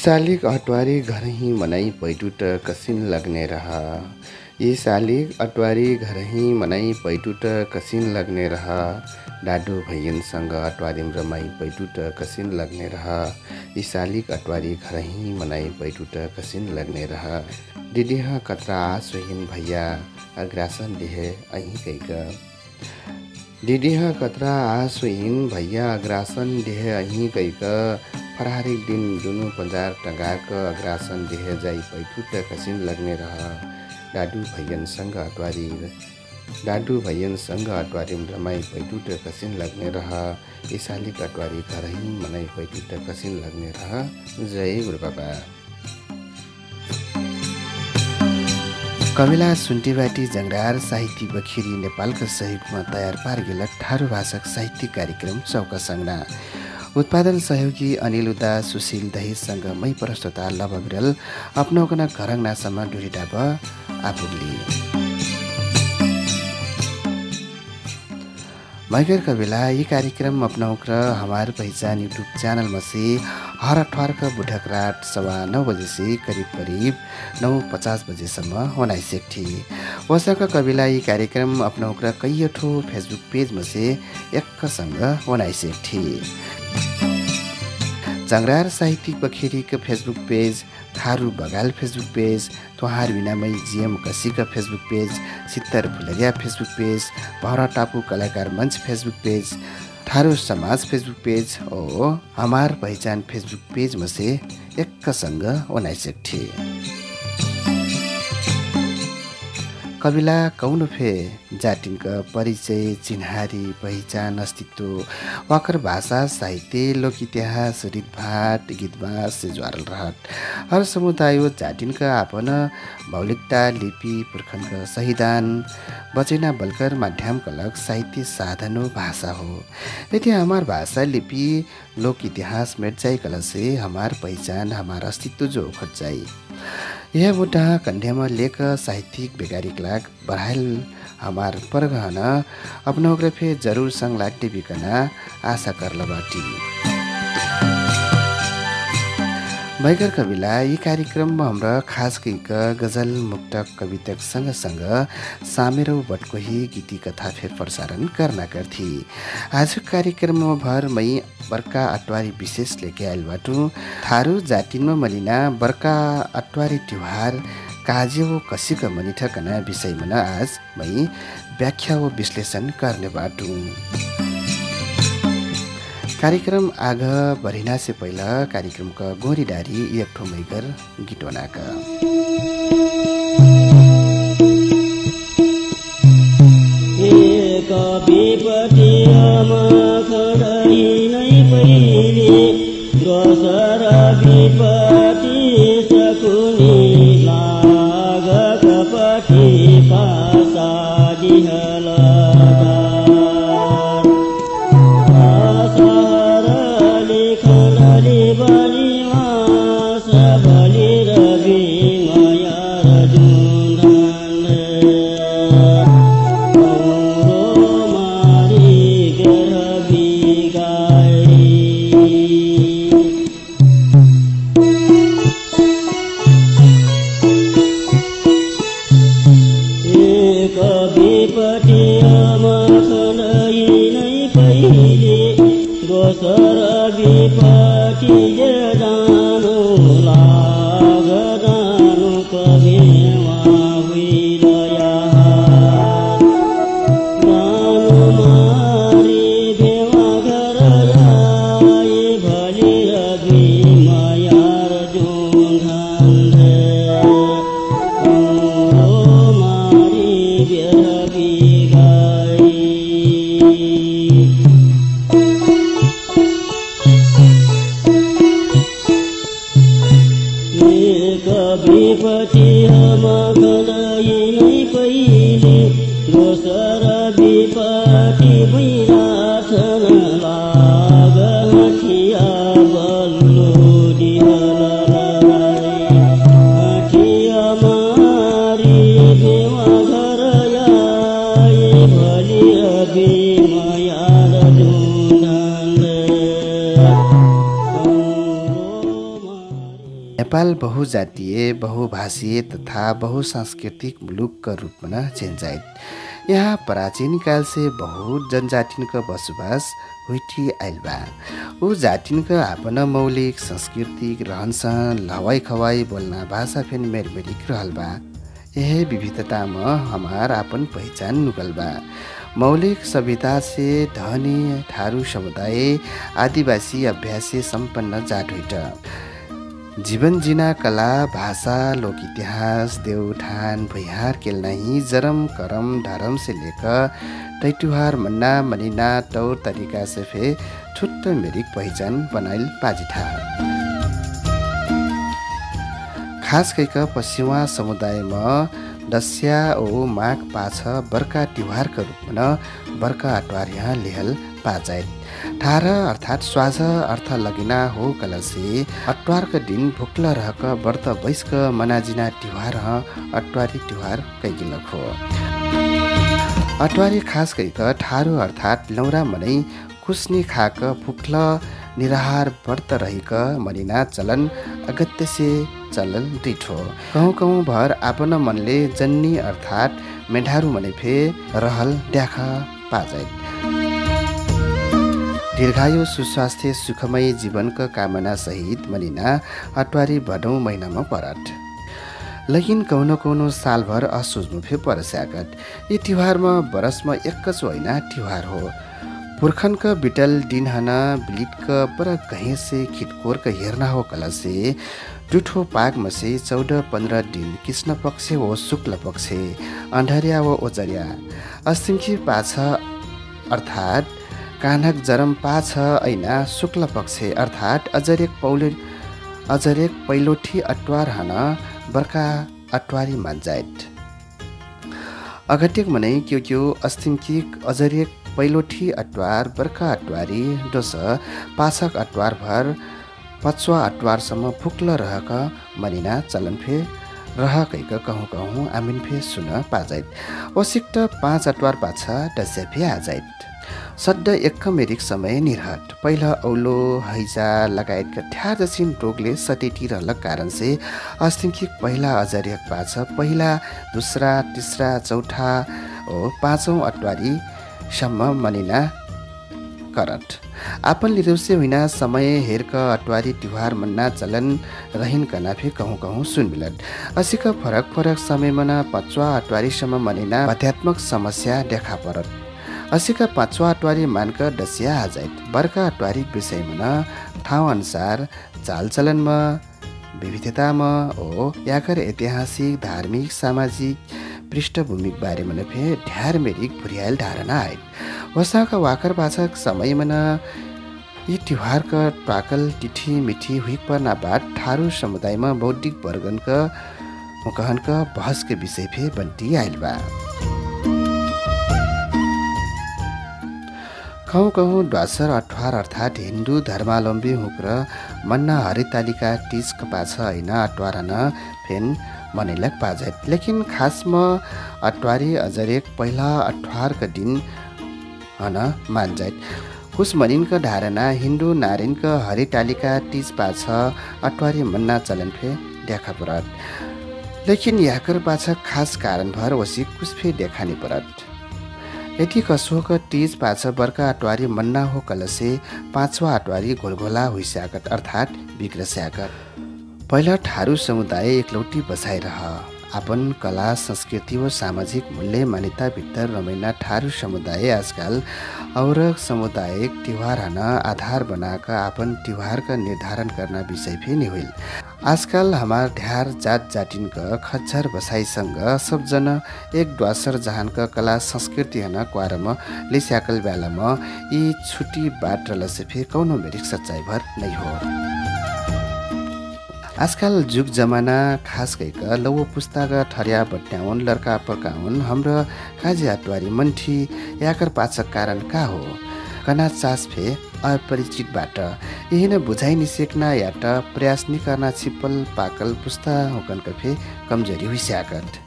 शालिक अटवारी घरही मनाई पैटुट कसिन लग्ने रह। यी शालिक अटवारी घरही मनाई पैटुट कसिन लग्ने रह। डाडु भैयनसँग अटवारिम रमाई पैटुट कसिन लग्ने रह। यी शालिक अटवारी घरही मनाई पैटुट कसिन लग्ने रह। दिदीह कत्रा आसोहिन भैया अग्रासन दिहे अही दिदीह कत्रा आसोहिन भैया अग्रासन दिहे अही कैक। फरहारी दिन दुनु पजार टँगाक अग्रासन देह जाई पैठुट कसिन लग्ने रह। डाडु भैयनसँग अटवारी। डाडु भैयनसँग अटवारी रमाई पैठुट कसिन लग्ने रह। इसालिक अटवारी घरही मनाई पैठुट कसिन लग्ने रह। जय गुरु कविला सुन्टीबाटी जङ्गार साहित्य बखिरी नेपालका सहयोगमा तयार पार ठाडो भाषक साहित्यिक कार्यक्रम चौका उत्पादन सहयोगी अनिल उदा सुशील दहेजसँग मै प्रस्तुता लभ विरल। अपनाउकन घरङ्नासम्म डुरिडाब आपुगली मैगर कविला यी कार्यक्रम अपनाउक र हमार पहिचान युट्युब च्यानल मसी हर अठवारका बुढक रात सवा नौ बजेसी करिब करिब नौ पचास बजेसम्म होनाइसेक थी वसाका कविला यी कार्यक्रम अपनाउक कैयठो फेसबुक पेज मसे एकसँग होनाइसेक थी जङ्रार साहित्यिक बखेरीको फेसबुक पेज थारू बगाल फेसबुक पेज तुहार विनामय जिएम कसीका फेसबुक पेज सित्तर फुलरिया फेसबुक पेज भौरा टापु कलाकार मञ्च फेसबुक पेज थारू समाज फेसबुक पेज ओ हमार पहिचान फेसबुक पेजमा से एकसँग उनाइसक थिए। कविला कौन फे? जातिका परिचय चिन्हारी पहिचान अस्तित्व वाकर भाषा साहित्य लोक इतिहास रितभाट गीतबास ज्वारल रहट हर समुदाय जातिनका आपन मौलिकता लिपि पुर्खनका सहिदान बचेना बलकर माध्यम कलक साहित्य साधन भाषा हो। यदि हमार भाषा लिपि लोक इतिहास मेट कलसे हमार पहिचान हमार अस्तित्व जो खोज्जाई यह बुढा कन्यामा लेख साहित्यिक बेगारिक लाग बढाइल हमार परगहन अपनोग्राफी जरुर संग लाग्टे बिकना आशा करलबाटी भैकर कविला यी कार्यक्रममा हाम्रो खास कैक गजल मुक्तक कवितक सँगसँग सामेरो बटकोही गीती कथा फेर प्रसारण गर्न गर्थी। आज कार्यक्रममा भर मै बर्का अटवारी विशेष लेके आइल थारू जातिनमा मलिना बर्का अटवारी त्योहार काजे वो कसिक मनिठकना विषयमा आज मै व्याख्या व विश्लेषण गर्ने बाटु। कार्यक्रम आग भरिना से पहिला कार्यक्रमका गोरीडारी एक ठो मैगर गिटोनाका। विपति बहुजातीय बहुभाषीय तथा बहुसांस्कृतिक मुलुकका रूपमा चिन्जाइत यहाँ प्राचीन काल से बहुत जनजातिनको बसोबास हुइठी आइल बा ऊ जातिनको आपन मौलिक सांस्कृतिक रहनसहन लवाई खवाई बोल्ना भाषा फेन मेरमेरिक रहल बा यह विविधतामा हमार आपन पहिचान नुकल बा मौलिक सभ्यता से धनी ठारू समुदाय आदिवासी अभ्यास सम्पन्न जाट हुइट। जीवन जिना कला भाषा लोक इतिहास देवठान भैहार केलनाही जरम करम धरम से लेकर टैटुहार मन्ना मनिना तौर तरिका से फे छुट्ट मेरिक पहिचान बनाइल पाजिठा। खास कैक पश्चिमा समुदायमा दस्या ओ माघ पाछ बर्का तिहारका रूपमा बर्का अटवार यहाँ लेहल पाजाइत ठार अर्थात् स्वाझ अर्थ लगिना हो कलसे। अटवारका दिन भुक्ल रहक व्रत वैस्क मनाजिना तिहार अटवारी तिहार कैगिलक हो। अटवारी खास गरिक ठारो अर्थात् लौरा मनै खुस्नी खाक भुक्ल निराहार व्रत रहिक मनिना चलन अगत्य से चलन रिठो। कहूँ कहूँ भर आपन मनले जन्नी अर्थात् मेढारू मनै फे रहल द्याख पाजैत दीर्घायु सुस्वास्थ्य सुखमय जीवनको कामना सहित मनिना अटवारी भदौँ महिनामा परट। लेकिन कौनो कौनो सालभर असोच्नु फे परस्यागत। यी तिहारमा बरसमा एकच होइन तिहार हो। पुर्खनक बिटल दिनहन बिलिटक पर कहीं से खिटकोरक हेर्ना हो कलसे। जुठो पागमा से चौध पन्ध्र दिन कृष्ण पक्ष हो शुक्ल पक्ष। अन्धरिया व ओजरिया। अस्तिमखी पाछ अर्थात् कानक जरम पाछ ऐना शुक्ल पक्ष। अर्थात् अजरेक पौले अजरेक पैलोठी अटवार हन बर्खा अटवारी मान्जाइत अघटिक मनै क्यो क्यो अस्तिमकिक अजरेक पहिलोठी अटवार बर्खा अटवारी डोस पाछक अटवार भर पचुवा अटवारसम्म फुक्ल रहक मनिना चलन फे रहकैक कहूँ कहूँ आमिन फे सुन पाजाइत ओसिक्ट पाँच अटवार पाछा डस्या फे आजाइत सड्ड एक मेरिक समय निर्हट। पहिला औलो हैजा लगायतका ठ्यार रोगले सतेटी रहलक कारण से अस्तिङ्किक पहिला अजरियक पाछ। पहिला दोस्रा तिस्रा चौथा ओ पाँचौँ अटवारी सम्म मनिना करट आपन लिरौसे हुइना समय हेरक अटवारी तिहार मन्ना चलन रहिन कनाफे कहूँ कहूँ सुन मिलत असिक फरक फरक समयमा पचवा अटवारीसम्म मनिना आध्यात्मक समस्या देखा परत। असिका पाँचवा अटवारी मानक डसिया आजाइत बर्का अटवारी विषयमा ठाउँ अनुसार चालचलनमा विविधतामा ओ याकर ऐतिहासिक धार्मिक सामाजिक पृष्ठभूमिक बारेमा फे ढ्यार मेरिक भुरियाल धारणा आइत वसाका वाकर पाछक समयमा यी तिहारका टाकल तिथि मिठी पर्ना बाट ठारू समुदायमा बौद्धिक वर्गनका मुकहनका बहसके विषय फे बन्टी आइल बा। कहूँ कहूँ द्वासर अठवार अर्थात् हिन्दू धर्मावलम्बी हुक्र मन्ना हरितालिका टिजक पाछ होइन अटवारन फेन मनैलक पाजत लेकिन खासमा अटवारी अजरेक पहिला अठवारका दिन हन मान्जाइत कुस मनिनका धारणा हिन्दू नारिनका हरितालिका टिज पाछ अटवारी मन्ना चलन फे देखा परत। लेकिन याकर पाछ खास कारण भर वसी कुछ फे देखानी परत। यति कसोक तिज पाछ बर्का अटवारी मन्ना हो कलसे पाँचवा अटवारी घोलघोला हुइस्याकट अर्थात् बिग्रस्याकट पहिला ठारू समुदाय एकलौटी बसाइरह आपन कला संस्कृति व सामाजिक मूल्य मान्यता भित्र रमैना ठारू समुदाय आजकल और सामुदायिक तिहार हन आधार बनाकर आपन तिहार का निर्धारण करना विषय नहीं हुई आजकल हमार ढ्यार जात जाटिनका खच्चर बसाइसँग सबजना एक द्वासर जहानका कला संस्कृति हन क्वारमा लिस्याकल बेलामा यी छुट्टी बाट रलसे फे कौनो मेरिक सच्चाइ भर नै हो। आजकल जुग जमाना खास गइक लौ पुस्ताका ठर्या बट्याउन् लड्का पर्काउन् हाम्रो काजी अटवारी मन्ठी याकर पाचक कारण का हो? कना चास फे अपरिचितबाट। यही न बुझाइ निसेक्ना याट प्रयास निकर्ना छिप्पल पाकल पुस्ता हुकनका फे कमजोरी हुइस्याकट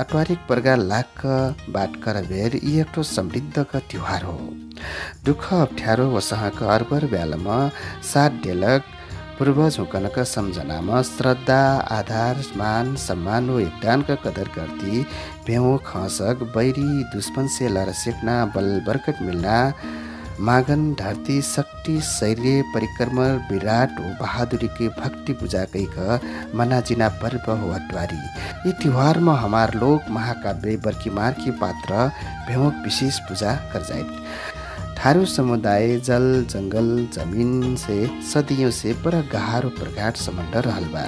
अटवारिक पर्गा लाख बाट करबेर यी एक समृद्धका तिहार हो। दुःख अप्ठ्यारो वसहका अर्बर बेलामा सात डेलक पूर्वज हुकनका सम्झनामा श्रद्धा आधार मान सम्मान व योगदानका कदर गर्दी भेउ खसक बैरी दुश्मन से लर सेक्ना बल बरकत मिल्ना मागन धरती शक्ति शैर्य परिक्रम विराट ओ बहादुरी के भक्ति पूजा कैक मनाजिना पर्व हो अटवारी। यी त्योहारमा हमार लोक महाकाव्य बर्कीमार की पात्र भेमक विशेष पूजा कर थारू समुदाय जल जंगल जमीन से सदियों से पर गहरो प्रगाढ़ संबंध रहल बा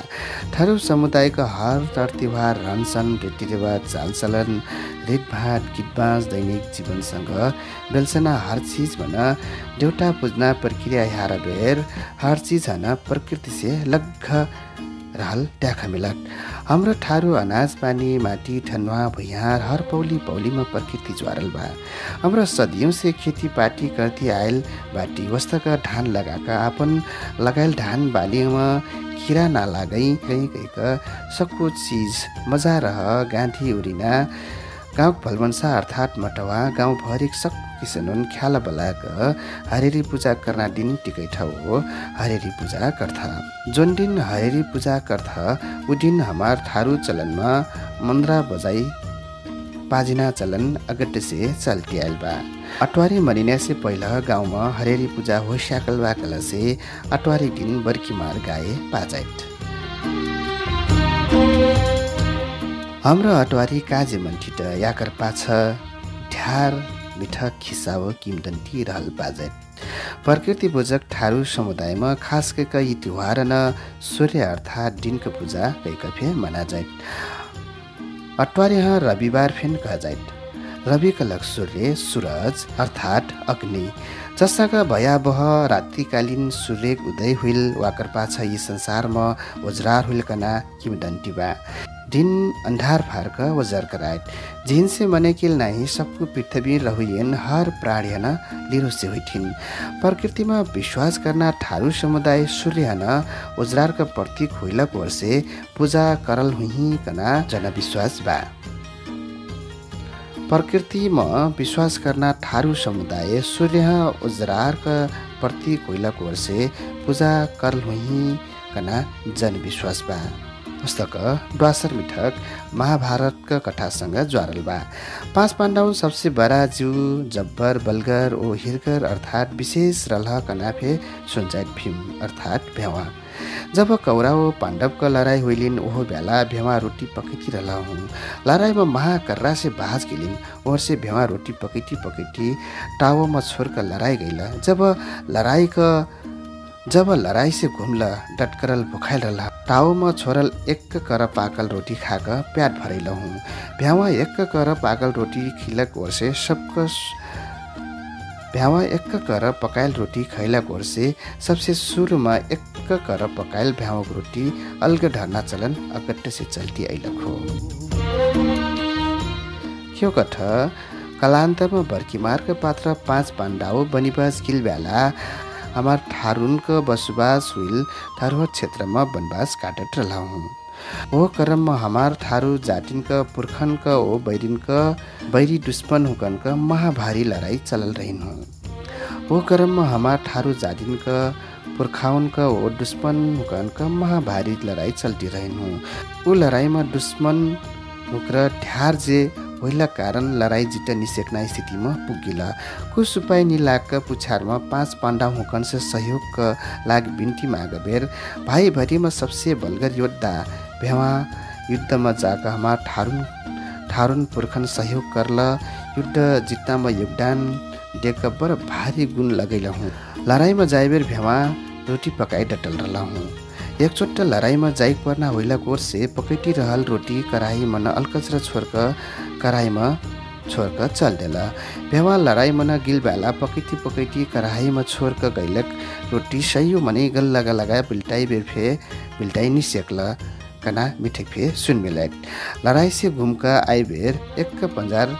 थारू समुदायको हर तर त्योहार रहनसहन रीतिरिवाज चालचलन रितभात गीतबाज दैनिक जीवनसँग बेलसना हर चिज भन देउटा पुज्ना प्रक्रिया हार बेर हर चिज हन प्रकृति से रहल ट्याखा मिलक हाम्रो ठारू अनाज पानी माटी ठनुवा भुइँहार हर पौली पौलीमा प्रकृति ज्वारल बा हाम्रो सदियों से खेतीपाती करती आयल बाटी वस्तका धान लगाएका आपन लगायल धान बालीमा किरा नलागै कहीँ कहीँका सक्को चिज मजा रह गाँधी उरिना गाउँ भलवंसा अर्थात् मटवा गाउँभरिक सक्को किसनुन ख्याल बलाक हरेरी पूजा करना दिन टिकै ठाउँ हो हरेरी पूजा कर्था। जुन दिन हरेरी पूजा कर्था उ दिन हमार थारू चलनमा मन्द्रा बजाई पाजिना चलन अगट्य से चलती आयल बा अटवारी मरिने से पहिला गाउँमा हरेरी पूजा हो स्याकल वाकल से अटवारी दिन बर्की मार गाए पाजाइत हाम्रो अटवारी काजे मन्ठिट याकर पाछ ढ्यार मिठक खिसाव किमदन्ती रहल बाजेट प्रकृति पूजक ठारू समुदायमा खास कैका यी त्योहार न सूर्य अर्थात् दिनको पूजा कैका फे मना जाइत अटवार रविबार फेन कह जाइत रविका सूर्य सूरज अर्थात् अग्नि जस्ताका भयावह रात्रिकालीन सूर्य उदय हुइल वाकर पाछ यी संसारमा उजरार हुइल कना किमदन्ती बा। दिन अंधार फार्क वजर करायत जिनसे मने किल नाही सबको पृथ्वी रहुयन हर प्राणी हन लिरो से हुइथिन। प्रकृतिमा विश्वास करना ठारू समुदाय सूर्य हन उजरारका प्रतीक होइलक वर्षे पूजा करल हुही कना जनविश्वास बा। प्रकृतिमा विश्वास करना ठारू समुदाय सूर्य उजरारका प्रतीक होइलक वर्षे पूजा करल हुही कना जनविश्वास बा। पुस्तक द्वासर मिठक महाभारतका कथासँग ज्वारल बा। पाँच पाण्डव सबसे बडा जीव जब्बर बलगर ओ हिरगर अर्थात् विशेष रलह कनाफे सुनजाइत भीम अर्थात् भेवा। जब कौरव पाण्डवका लडाइँ होइलिन् ओहो बेला भेवा रोटी पकैती रहला हुँ। लडाइँमा महाकर्रा से बाज गेलिन् ओहर से भेवा रोटी पकैती पकैती टावोमा छोरका लडाइँ गइला जब लडाइँका जब लडाइँ से घुम्ल डटकरल भुखाइल रहला टाउमा छोरल एक कर पाकल रोटी खाक प्याट भरैल हुँ भ्यावा एक कर पाकल रोटी खिलक वर्षे सबको भ्यावा एक कर पकायल रोटी खैलक वर्षे सबसे सुरुमा एक कर पकायल भ्यावक रोटी अलग ढर्ना चलन अगट्ट से चल्ती ऐलक हो। क्यों कठ कलान्तरमा भर्कीमारका पात्र पाँच पाण्डाउ बनिबाज किल बेला हमार ठारुनको बसोबास हुइल थारुह क्षेत्रमा वनवास काटत रहलाहुँ ओ क्रममा हमार थारू जातिनका पुर्खनका ओ बैरिनका बैरी दुश्मन हुकनका महाभारी लडाइँ चलल रहिन ओ क्रममा हमार थारू जातिनका पुर्खाउनका ओ दुश्मन हुकनका महाभारी लडाइँ चल्ती रहिन ऊ लडाइँमा दुश्मन हुक्र ढ्यार जे पहिला कारण लडाइँ जित निसेक्ना स्थितिमा पुगिल। उपाय निलाक पुछारमा पाँच पाण्डव हुकनसे सहयोगका लागि बिन्ती माग बेर भाइभरिमा सबसे बलगर योद्धा भेवा युद्धमा हमार ठारुन ठारुन पुर्खन सहयोग करल। युद्ध जित्तामा योगदान देख बर भारी गुण लगैल हुँ। लडाइँमा जाइबेर भेवा रोटी पकाइ डटल रहला हुँ। एकचोट लडाइँमा जाइक पर्ना होइला कोर से पकैटी रहल रोटी कराही मन अलकचरा छोर्क कराहीमा छोर्क चल देला भेवा लडाइ मन गिल बेला पकैटी पकैटी कराहीमा छोर्क गैलक रोटी सही मने गल लगा लगाए बिल्टाई बेर फे बिल्टाई नि सेकल कना मिठे फे सुन मिलाइट लडाइ से घुमका आई बेर एक पंजार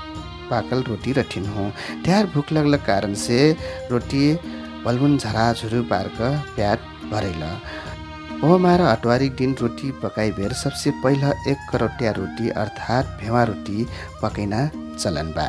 पाकल रोटी रठिन हो। ढ्यार भुक लगल कारण से रोटी भलमुन झरा झुरु पार्क प्याट भरैला। ओ मार अटवारिक दिन रोटी पकाइ सबसे पहिला एक करोटिया रोटी अर्थात् भेवा रोटी पकैना चलन बा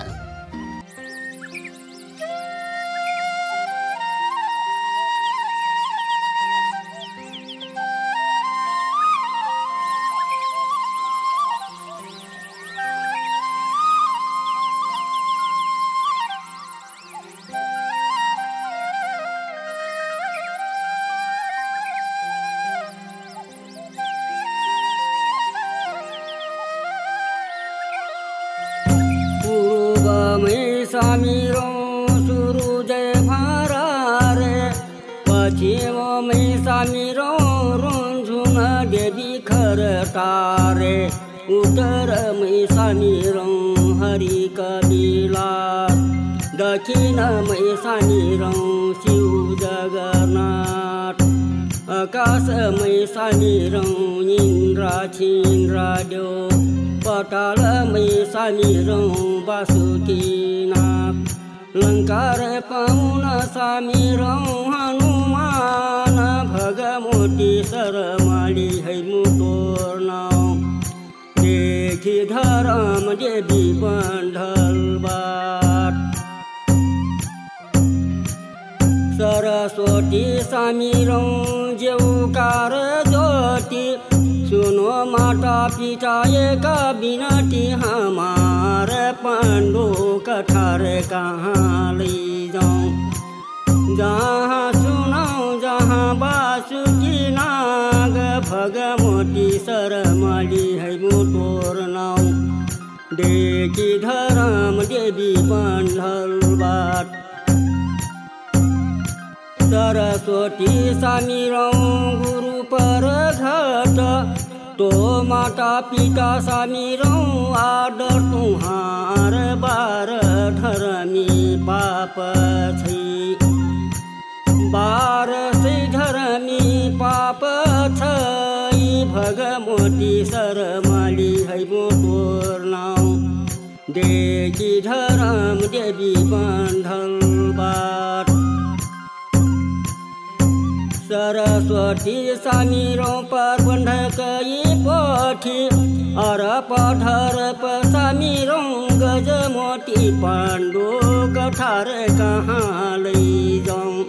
पतालमै सामिरौँ वासुकीनाथ लङ्कार पाउन सामिरौँ हनुमान भगमोटी सरमाली है मुटोर्न देखि धरम देवी बन्धलबाट सरस्वती सामिरौँ जेउकार ज्योति सुनो माता पिता, एक बिनती हमारे पाण्डु कठार कहाँ लैजाउँ जहाँ सुनाऊ, जहाँ बासुकी नाग भगमती सरमली है मुटोर नाउ देखि धरम देवी बन्धलबाट सरस्वती सामिरौँ गुरु पर घट तो माता पिता सामिरौँ आदर तुहार बार धर्मी पाप छै। बार से धर्मी पाप छै भगमती सरमाली है मोटोर नाउ धरम देवी बन्धलबाट सरस्वती सामिरौँ प्रबन्धकै पठी अर पठर सामिरौँ गजमोटी पाण्डु कठार कहाँ लैजाउँ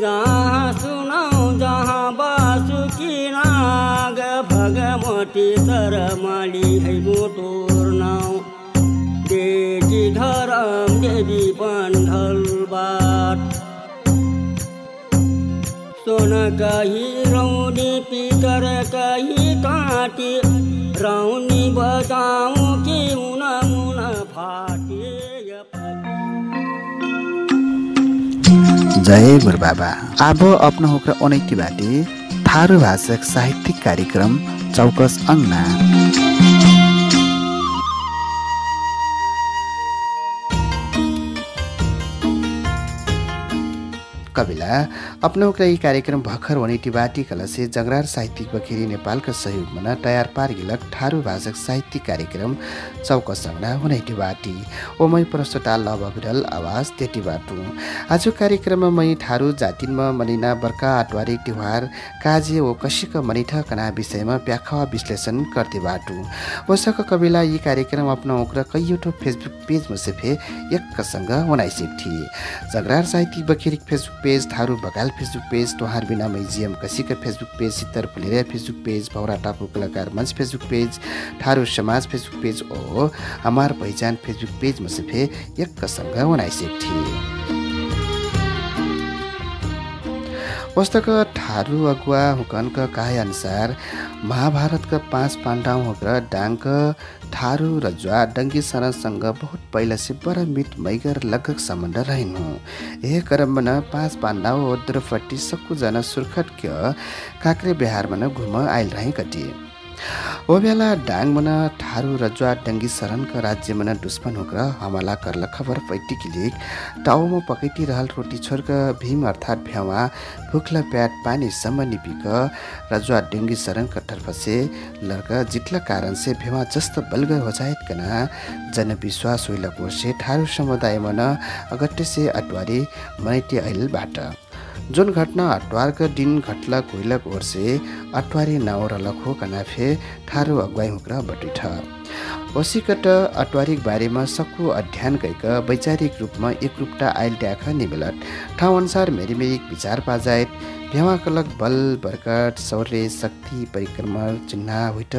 जहाँ सुनाऊ जहाँ बासुकी नाग भगमती सरमाली है मोटोर नाउ देखि धरम देवी बन्धलबाट सोन कही रौनी पितर कही काटी। रौनी बजाऊँ कि मुन मुन फाटे जय गुरु बाबा। अब अपना होकर अनैति बाटे। थारू भाषक साहित्यिक कार्यक्रम चौकस अङ्ना कविला अपनौका यी कार्यक्रम भर्खर वनेटी बाटी कलसे जगरार साहित्यिक बखेरी नेपालका सहयोगमा तयार पारिलक ठारू भाषक साहित्यिक कार्यक्रम चौक सङ्गडा हुनैटी बाटी। ओमै प्रस्तुता लव अविरल आवाज तेटी बाटु। आज कार्यक्रममा मै ठारू जातिनमा मनिना बर्का आटवारी तिहार काजे ओ कसिक मनिठ कना विषयमा व्याख्या विश्लेषण गर्दै बाटु। वसक कविला यी कार्यक्रम अपना ओक्र कैयौटो फेसबुक पेज मसेफे एकसँग हुनाइसेक थिए। जगरार साहित्यिक बखेरी फेसबुक पेज थारू बगाल फेसबुक पेज तोहार बिना म्युजियम कसीका फेसबुक पेज सित्तर फुलेरिया फेसबुक पेज भौरा टापु कलाकार मञ्च फेसबुक पेज थारू समाज फेसबुक पेज ओ हमार पहिचान फेसबुक पेज मसेफे एकसँग हुनाइसेक थिए पुस्तक ठारू अगुवा हुकनक अनुसार महाभारतका पाँच पाण्डव होकर डाङ्क ठारू र ज्वा डङ्गी सरसँग बहुत पहिला से बड़ा मिट मैगर लगभग सम्बन्ध रहनु ए क्रममा पाँच पाण्डव हो द्रौपदी सक्कुजना सुर्खट काक्रे बिहारमा घुम आइल रहे कटी ओ बेला डाङ मन ठारू रजुवा डङ्गी शरणका राज्यमा दुश्मन होकर हमला करल खबर पैटी किलिक टाउमा पकैटी रहल रोटी छोर्क भीम अर्थात् भ्यावा भुक्ला प्याट पानी सम्म निपिक रजुवा डेङ्गी शरणका तर्फ से लर्क जितला कारण से भेवा जस्त बल्ग हो जायत कना जनविश्वास होइलक वर्षे ठारू समुदाय मन अगट्य से अटवारी मनैटी ऐलबाट जुन घटना अटवारका दिन घटला कोइलक ओर्से अटवारी नाउँ र लखो कनाफे ठारो अगुवाई हुक्र बटुठ वसीकट अटवारिक बारेमा सक्कु अध्ययन गइक वैचारिक रूपमा एकरूपता आइल ट्याख निमिलट ठाउँ अनुसार मेरिमेरिक विचार पाजायत भेवाकलक बल बरकट शौर्य शक्ति परिक्रमण चिन्ह हुइट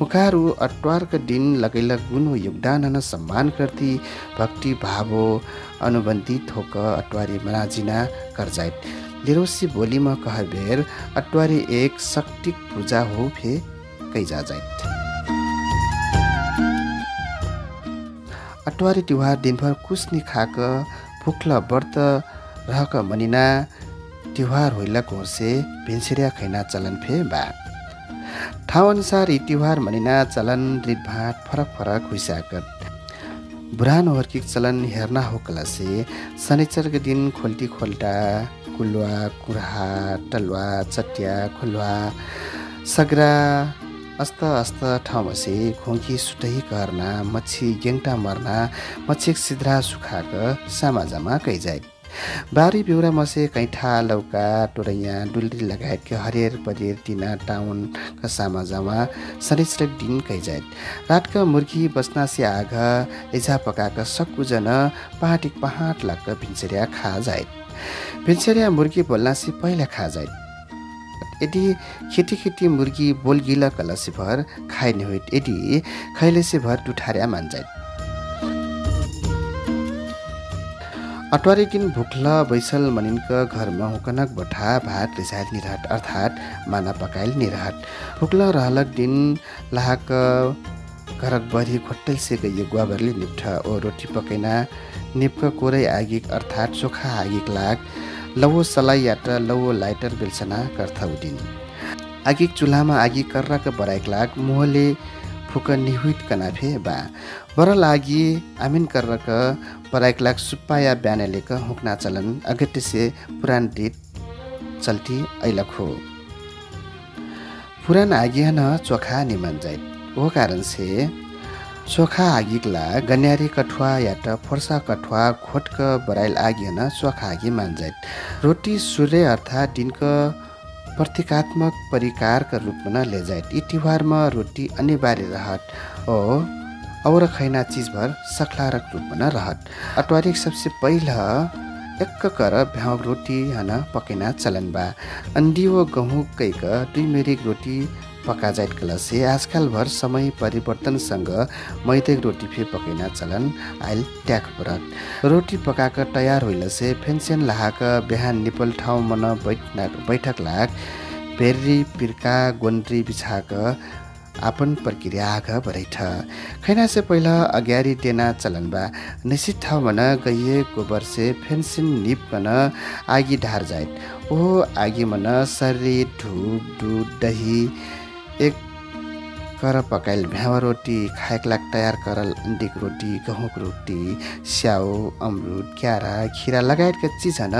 मुखारू अटवारका दिन लगैलक गुण योगदान हन सम्मान करती भक्ति भावो अनुबन्धित होक अटवारी मनाजिना करजाइत लिरोसी बोलीमा कहबेर अटवारी एक शक्तिक पूजा हो फे कैजा जाइत। अटवारी तिहार दिनभर कुस्नी खाक भुक्ल व्रत रहक मनिना तिहार होइला कोर्से भिन्सिरिया खैना चलन फे बा। ठाउँ अनुसार यी तिहार मनिना चलन रितभाट फरक फरक हुइसाकत। बुढान वर्किक चलन हेर्न हो कलसे। शनिचरको दिन खोल्टी खोल्टा कुलुवा कुर्हा टलुवा चट्या खुलुवा सग्रा अस्त अस्त ठाउँसे खोङ्की सुटही कर्ना मच्छी गेङ्टा मर्ना मच्छी सिद्रा सुखाक सामाजामा कैजाइ बारी बेउरा मसे कैठा लौका टोरैया डुल्री लगायतका हरियर परियर टिना टाउनका सामाजामा शनिश्रक दिन कैजाइत रातका मुर्गी बस्नासे आघ एझा पकाक सक्कुजन पहाटिक पहाट लाग भिन्चरिया खा जाइत भिन्चरिया मुर्गी बोल्नासे पहिला खा जाइत यदि खेती खेती मुर्गी बोलगिला कलसे भर खाइने होइत यदि खैलेसे भर टुठार्या मान्जाइत अटवारी दिन भुक्ल बैसल मनिनक घरमा हुकनक बठा भात रिसाइल निरहट अर्थात् माना पकाइल निरहट भुक्ल रहलक दिन लाहक घरक बढी खोट्टल से गइए गुवाबरले निप्ठ। ओ रोटी पकैना निप्क कोरै आगिक अर्थात् चोखा आगिक लाग। लवो सलाई याट लवो लाइटर बेल्सना कर्थौ दिन आगिक चुल्हामा आगी कर्राक बराइक लाग। मुहले फुक निहुत कनाफे बा। बर लागि आमिन कर्रक बराइक लाग सुप्पाया ब्यानेलेक हुक्ना चलन से पुरान रीत चल्ती ऐलक हो। पुरान आगिहन चोखा निमन जाइत ओ कारण से चोखा आगिकला गन्यारी कठुवा या त फोर्सा कठुवा खोटक बराइल आगिहन चोखा आगी मान्जाइत रोटी सूर्य अर्थात् दिनक प्रतीकात्मक परिकारका रूपमा ले जाइत यी तिहारमा रोटी अनिवार्य रहत ओ और खैना चिजभर सखलारक रूपमा रहत। अटवारिक सबसे पहिला एक कर भ्याउ रोटी हन पकैना चलन बा। अन्डी व गहुँ कैक दुई मेरिक रोटी पका जाइत कलसे। आजकल भर समय परिवर्तनसँग मैदेक रोटी फे पकैना चलन। आइल ट्याक परत रोटी पकाक तयार होइलसे फेन्सेन लाहाक बिहान निपल ठाउँ मन बैठना बैठक लाग। पेर्री पिर्का गोन्ड्री बिछाक आपन प्रक्रिया आग बरैठ खैना से पहिला अग्यारी देना चलन बा। निश्चित ठाउँ मन गइए गोबर से फेन्सिन निपकन आगी ढार जाइत ओ आगी मन सर्री धुप दुध दही एक कर पकाइल भ्यावा रोटी खाएक तयार करल अन्डीक रोटी गहुँक रोटी स्याउ अमरुद क्यारा खिरा लगायतका चिजहन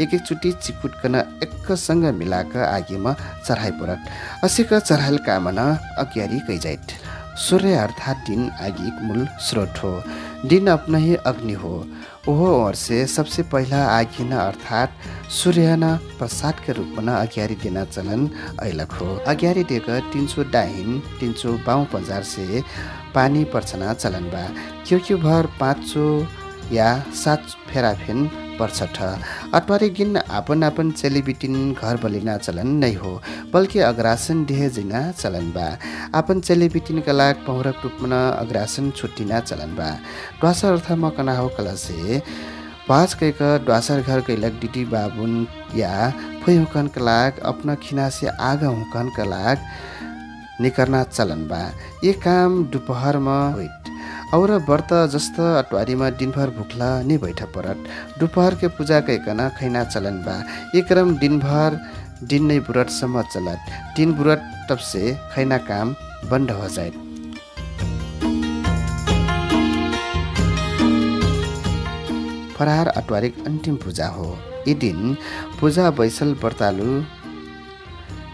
एक एकचोटि चिकुटकन एकसँग मिलाक आगीमा चढाइ परत। असिक चढाइल कामन अग्यारी कैजाइत। सूर्य अर्थात् दिन आगिक मूल स्रोत हो। दिन ही अग्नि हो। ओहो ओर से सबसे पहिला आगिन अर्थात् सूर्यन प्रसादका रूपमा अग्यारी दिन चलन ऐलक हो। अग्यारी दिएक तिन सौ डाहिन तिन सौ बाउ पजार से पानी पर्छना चलन बा। क्यु भर पाँच सौ या सात फेराफेन पर्छ अटवारी दिन आपन आपन चेलीबिटिन घर बलिना चलन नै हो बल्कि अग्रासन डिहे जिना चलन बा। आपन चेलीबिटिनका लाग पौरक रूपमा अग्रासन छुट्टिना चलन बा। द्वासर अर्थमा कना हो कलसे पाँच कैक द्वासर घर कैलक डिटी बाबुन या फुइ हुकनका लाग अपना खिनासे आगा हुकनका लाग निकर्ना चलन बा। ये काम दुपहरमा और व्रत जस्तो अटवारीमा दिनभर भुक्ला नै बैठ परत। दुपहरके पूजा कैकन खैना चलन बा। ये क्रम दिनभर दिन नै बुरटसम्म चलत। दिन बुरट तबसे खैना काम बन्द हो जाए फरार अटवारिक अन्तिम पूजा हो। यी दिन पूजा बैसल व्रतालु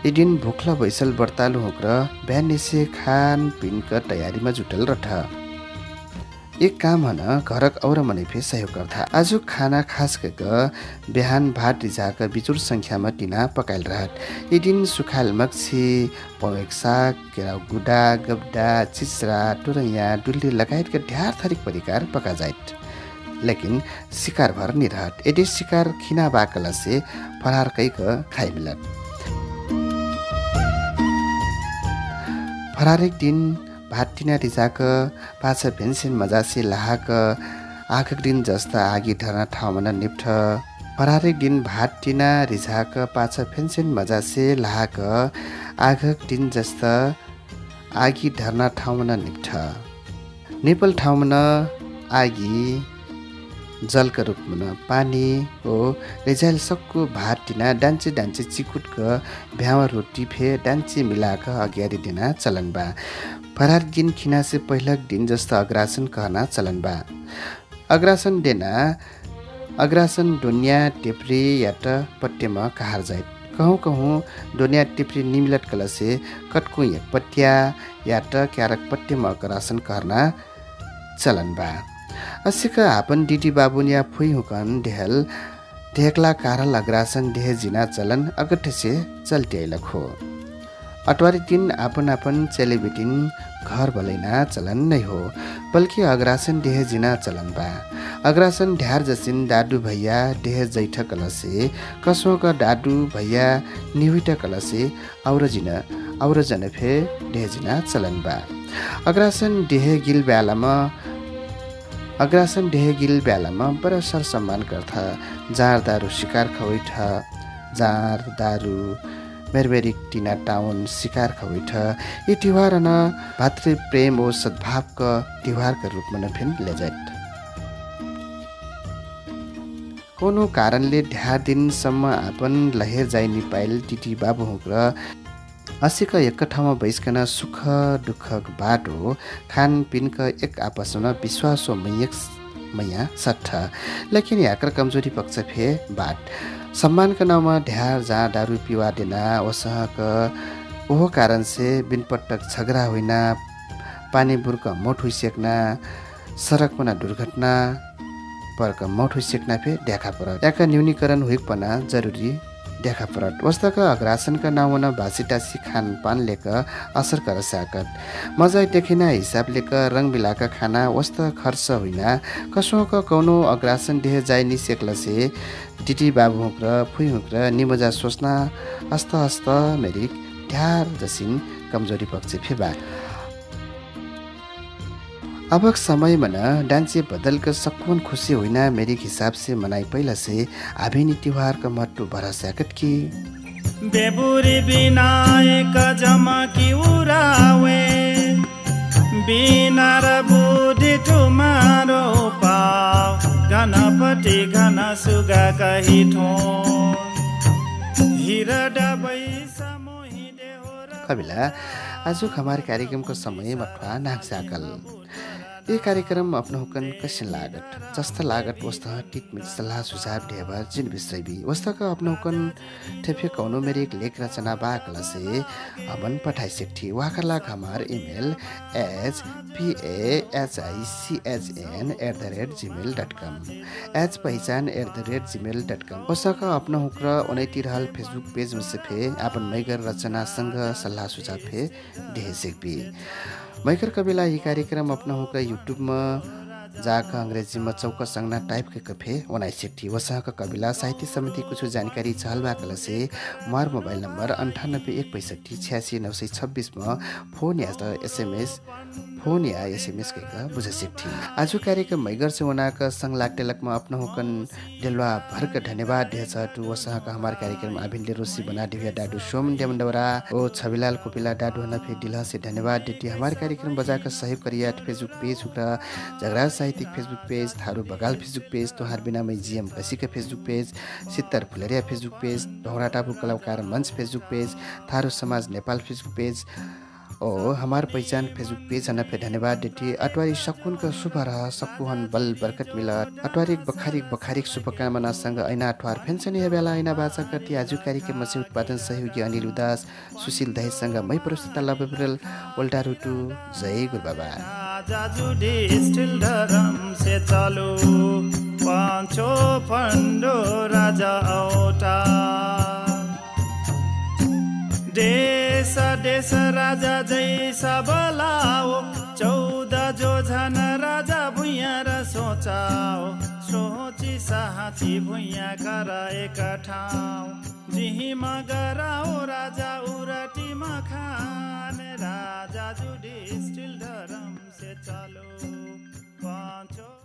यी दिन भुक्ला बैसल व्रतालु होक र बिहान निसे खान पिनका तयारीमा जुटल रठ एक काम हन घरक और मनै फे सहयोग गर्था आज खाना खास गक बिहान भात रिझाक बिचुर सङ्ख्यामा टिना पकाइल रहत यी दिन सुखाइल मक्सी पवेक साग केराउ गुडा गब्डा चिसरा टुरैया डुल्ली लगायतका ढ्यार थरिक परिकार पका जाइत लेकिन शिकार भर नि रहत यदि शिकार खिना बाकला से फरार कैक खाइ मिलत। फरारेक दिन भात टिना रिजाक पाछा भेन्सिन मजासे लाहाक आखक दिन जस्ता आगी ढर्ना ठाउँमा निप्ठ। फरारेक दिन भात टिना रिझाक पाछा फेन्सिन मजासे लाहाक आघक दिन जस्ता आगी ढर्ना ठाउँमा निप्ठ। नेपाल ठाउँमा आगी जलका रूपमा पानी हो। रेजाइल सक्कु भात टिना डान्चे डान्चे चिकुटक भ्यावा रोटी फे डान्चे मिलाक अग्यारी दिन चलन बा। फरार दिन खिनासे पहिलक दिन जस्तो अग्रासन कहना चलन बा। अग्रासन डेना अग्रासन डोनिया टेप्री याट पट्टेमा कहार जाइत कहूँ कहूँ डोनिया टिप्री निमिलट कलसे कटकु एक पट्या याट क्यारक पट्टेमा अग्रासन कहना चलन बा। असिक हापन डिटी बाबुनिया फुइ हुकन ढेल ढेकला कारल अग्रासन ढेह जिना चलन अगठसे चल्ट्याइलक हो। अटवारी दिन आपन आपन चेलीबेटिन घर भलैना चलन नै हो बल्कि अग्रासन डेह जिना चलन बा। अग्रासन ढ्यार जसिन डाडु भैया डेह जैठ कलसे कसोक डाडु भैया निहुइट कलसे और जिन और जन फे डेह जिना चलन बा। अग्रासन डेह गिल ब्यालामा अग्रासन डेह गिल ब्यालामा बडा सर सम्मान गर्थ जार दारु शिकार खवैठ जार दारु मेरमेरिक टिना टाउन शिकार खवैठ यी तिहार न भातृ प्रेम ओ सद्भावका तिहारका रूपमा न फेन लेजाइत कोनो कारणले ढ्यार दिनसम्म आपन लहेर जाइ निपाइल टिटी बाबु हुक्र असीक एक ठाउँमा बैसकन सुख दुःख बाटो खानपिनका एक आपसमा विश्वास मैयक मैया सट्ठ। लेकिन याकर कमजोरी पक्ष फे बाट। सम्मानका नाउँमा ढ्यार जहाँ दारु पिवा देना ओसहक ओहो कारण से बिनपटक झगडा होइन पानी बुर्क मोठ हुइसेक्ना सडकमा दुर्घटना पर्क मोठ हुइसेक्ना फे देखा परत याका न्यूनीकरण हुइकपना जरुरी। देखा परत वस्तका अग्रासनका नाउन भाषीटासी खानपान लेक असर कर साकत। मजाइ देखिना हिसाब लेक रङ बिलाका खाना वस्त खर्च होइन। कसोक कौनो अग्रासन देह जाय निसेक्ल से टिटी बाबु हुक्र फुइ हुक्र निमजा सोच्ना अस्त अस्त मेरी ढ्यार जसिन कमजोरी पक्ष फेबा। अबक समयमा न डान्से बदलकर सकुन खुसी होइन मेरे हिसाब से मनाई पहिला से आभिनी त्योहार का महत्व भरा सकत की? बेबुरी विनायक झमकी उरावे? बिना र बुढी टुमारो पाव गणपति घन सुगा कही ठो हिरा डबै समोही देहो कविला आज हमारे कार्यक्रम को समय मठवा नागसाकल ये कार्यक्रम अपना हुकन कैसे लागत जस्ता लागत वस्त टिकमिट सल्लाह सुझाव ढेबर जिन विषय भी वस्त का अपना हुकन ठेफे कौनो मेरी एक लेख रचना बाकला से अबन पठाई सकती वाकर लाग हमार email H P H I C H N at the rate Gmail dot com. H पहिचान at the rate Gmail dot com. वस्तक अपना हुक्र ओनैती रहल फेसबुक पेज फे आपन मैगर रचनासँग सल्लाह सुझाव फे ढेर सकबी मैकर कविला यी कार्यक्रम अपना होकर युट्युबमा जाक अङ्ग्रेजीमा चौक सङ्ना टाइप के कफे ओनाइ सेठी वसाक कविला साहित्य समिति कुछ जानकारी चहलबा कलसे मार मोबाइल नम्बर अन्ठानब्बे एक पैँसठी छ्यासी नौ सय छब्बिसमा फोन या त एसएमएस फोन या एसएमएस के बुझ सेठी आज कार्यक्रम मैगर से ओनाक संग लागटेलकमा अपना होकन डेलवा भरक धन्यवाद। ढेछ टु वसाक हमार कार्यक्रम आभिनले रोसी बना दिव्या डाडु सोम डेमडवरा ओ छविलाल कोपिला डाडु हन फे दिल से धन्यवाद। देती हमार कार्यक्रम बजाक सहयोग करिया फेसबुक पेज हुक्रा झगडा साहित्यिक फेसबुक पेज थारू बगाल फेसबुक पेज तोहार बिनामै जिएम घसीका फेसबुक पेज सित्तर फुलरिया फेसबुक पेज ढौरा टापु कलाकार मञ्च फेसबुक पेज थारू समाज नेपाल फेसबुक पेज ओ हमार पहिचान फेसबुक पेज हन पे धन्यवाद देती अटवारी सकुन का शुभ रह सकुहन बल बरकत मिलत अटवारिक बखारिक बखारिक शुभकामनासँग ऐना अठवार फेन्सन या बेला ऐना बाचा करती आज कार्यक्रम से उत्पादन सहयोगी अनिल उदास सुशील दहेजसँग मै प्रस्तुता लबेल ओल्टा रुटु जय गुरु बाबा राजा जुडिस्टिल धरम से चलो। पाँचो फन्डो राजा औटा। देश देश, राजा जैसा बलाओ। चौध जो झन राजा भुइँ र सोचाओ। सोची साँची भुइँ कर एक ठाउँ टिहिमा गराउ राजा ऊ मखान। राजा जुड़ी राजा जुडिस्टिल धरम से चलो पाँचो